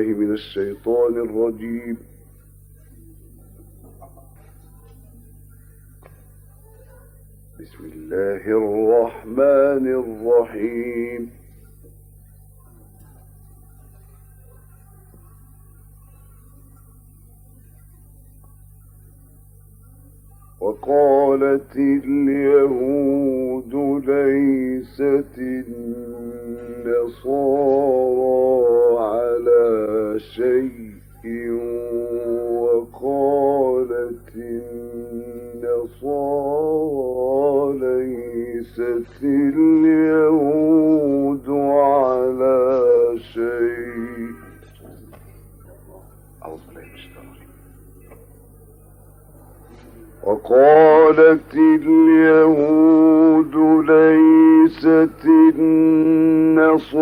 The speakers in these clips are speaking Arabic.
بالله من الشيطان الرجيم. بسم الله الرحمن الرحيم. وقالت اليهود ليست النصارى. وقالت اليهود ليست النصارى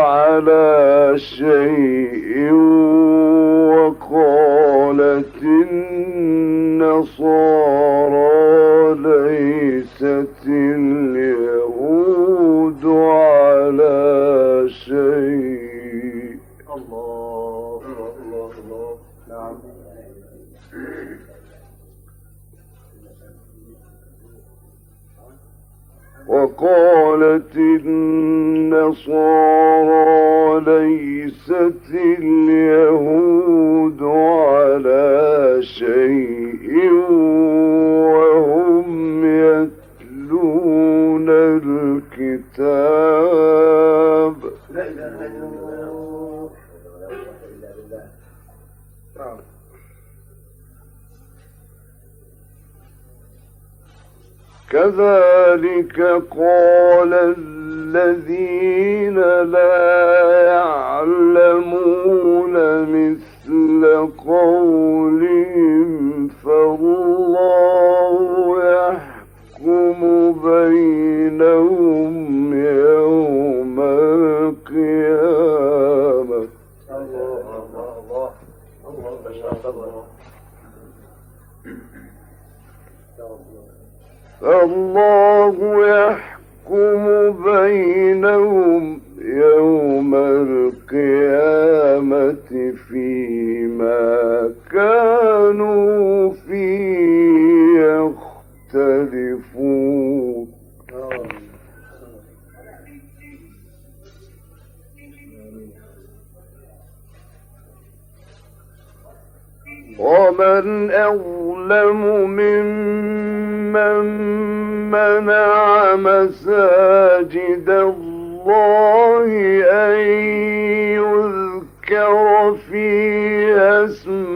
على شيء وقالت النصارى ليست اليهود على شيء كذلك قال الذين لا يعلمون مثل قولهم فالله يحكم بينهم يوم القيامة. الله الله الله الله فالله يحكم بينهم يوم القيامة فيما كانوا ومن أظلم ممن منع مساجد الله أن يذكر فيها اسمه.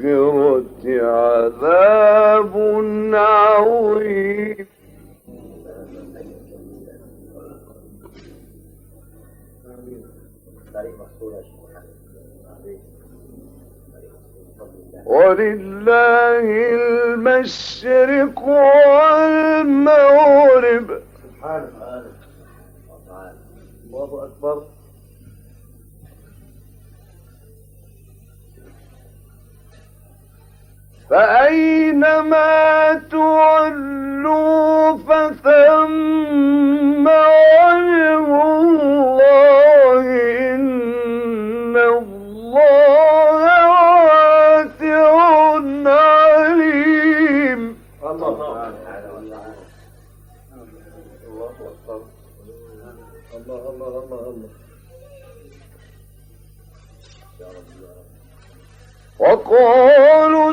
الآخرة عذاب عظيم. ولله المشرق والمغرب. سبحانه وتعالى الله أكبر. فأينما تولوا فثم وجه الله إن الله واسع عليم. الله الله الله الله وقالوا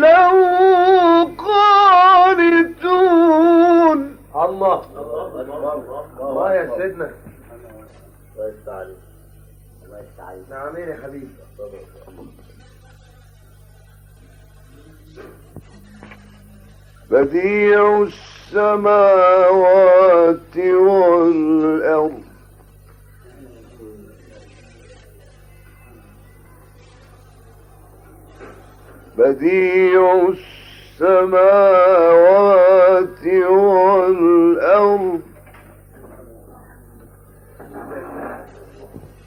له الله الله يا سيدنا الله الله يا حبيبي بديع السماوات والأرض. بديع السماوات والأرض.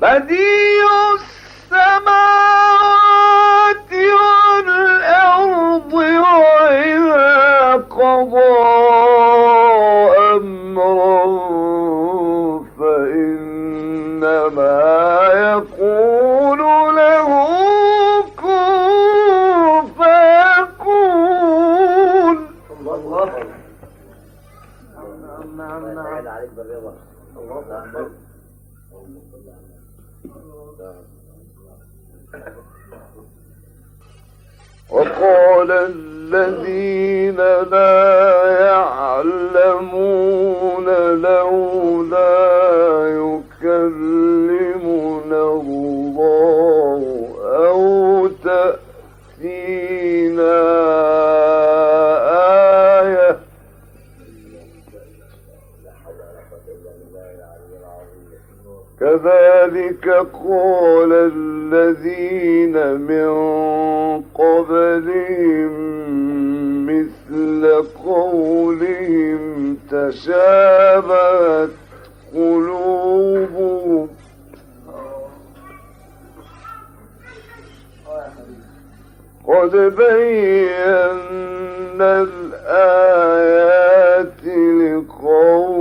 بديع وقال الذين لا يعلمون لولا يكلمون الذين من قبلهم مثل قولهم تشابهت قلوبهم. قد بينا الآيات لقوم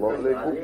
أنتم الله عليكم